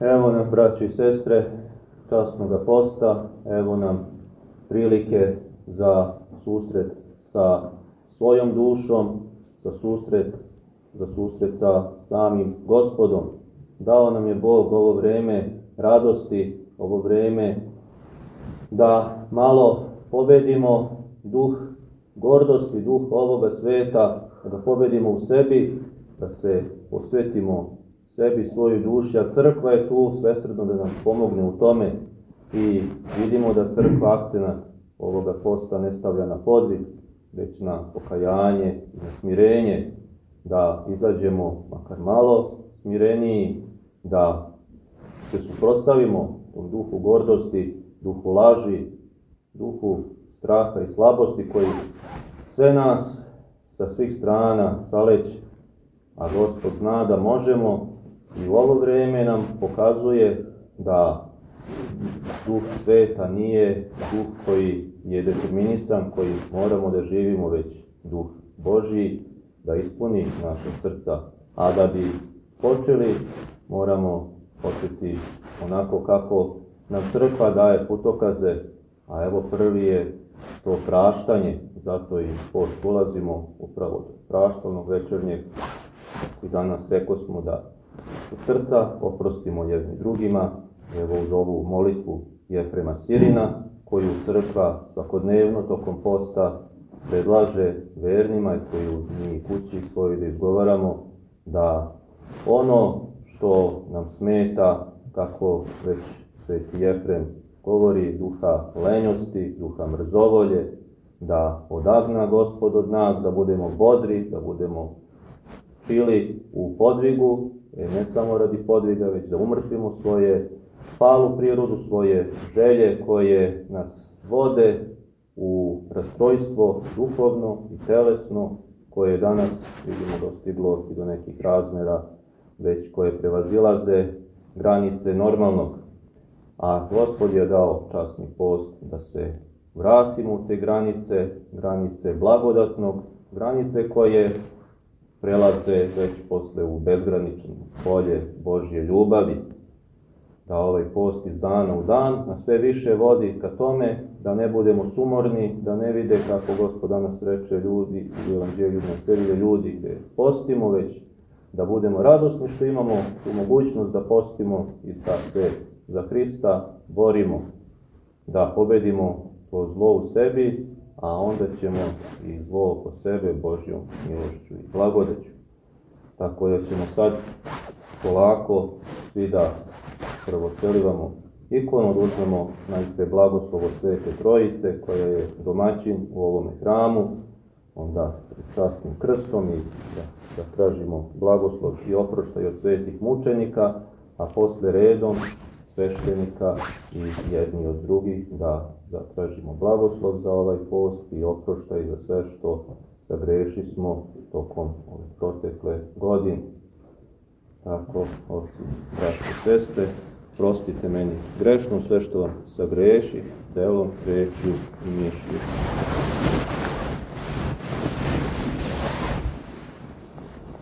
Evo nam, braći i sestre, časnog posta, evo nam prilike za susret sa svojom dušom, za susret, za susret sa samim gospodom. Dao nam je Bog ovo vreme radosti, ovo vreme da malo pobedimo duh gordosti, duh ovoga sveta, da pobedimo u sebi, da se posvetimo sebi, svoju duši, a crkva je tu svesredno da nam pomogne u tome i vidimo da crkva akcenat ovoga posta ne stavlja na podvig, već na pokajanje, na smirenje, da izađemo makar malo smireniji, da se suprostavimo tom duhu gordosti, duhu laži, duhu straha i slabosti koji sve nas sa svih strana saleći, a Gospod zna da možemo i u ovo vreme nam pokazuje da duh sveta nije duh koji je determinisan, koji moramo da živimo, već duh Božji, da ispuni naše srca. A da bi počeli, moramo početi onako kako nam crkva daje putokaze, a evo prvi je to praštanje, zato i post ulazimo upravo do praštalnog večernjeg i danas rekao smo da od srca oprostimo jedni drugima, evo uz ovu molitvu je prema Sirina, koju crkva svakodnevno tokom posta predlaže vernima i koju mi kući svoju da izgovaramo, da ono što nam smeta, kako već sveti Jefrem govori, duha lenjosti, duha mrzovolje, da odagna gospod od nas, da budemo bodri, da budemo čili u podvigu, ne samo radi podviga, već da umrtvimo svoje palu prirodu, svoje želje koje nas vode u rastrojstvo duhovno i telesno, koje je danas, vidimo, dostiglo i do nekih razmera, već koje prevazilaze granice normalnog. A Gospod je dao časni post da se vratimo u te granice, granice blagodatnog, granice koje prelaze već posle u bezgranično polje Božje ljubavi, da ovaj post iz dana u dan na sve više vodi ka tome da ne budemo sumorni, da ne vide kako Gospod danas reče ljudi u evanđelju na ljudi gde postimo, već da budemo radosni što imamo tu mogućnost da postimo i da se za Hrista borimo, da pobedimo to zlo u sebi, a onda ćemo i zlo oko sebe Božjom milošću i blagodeću. Tako da ćemo sad polako svi da prvo celivamo ikonu, da uzmemo najpre blagoslovo Svete Trojice, koja je domaćin u ovome hramu, onda častnim krstom i da, da tražimo blagoslov i oproštaj od svetih mučenika, a posle redom sveštenika i jedni od drugih da zatražimo blagoslov za ovaj post i oproštaj za sve što sagreši smo tokom ove protekle godine. Tako, oci, braće sestre, prostite meni grešno sve što vam sagreši, delom, rečju i mišlju.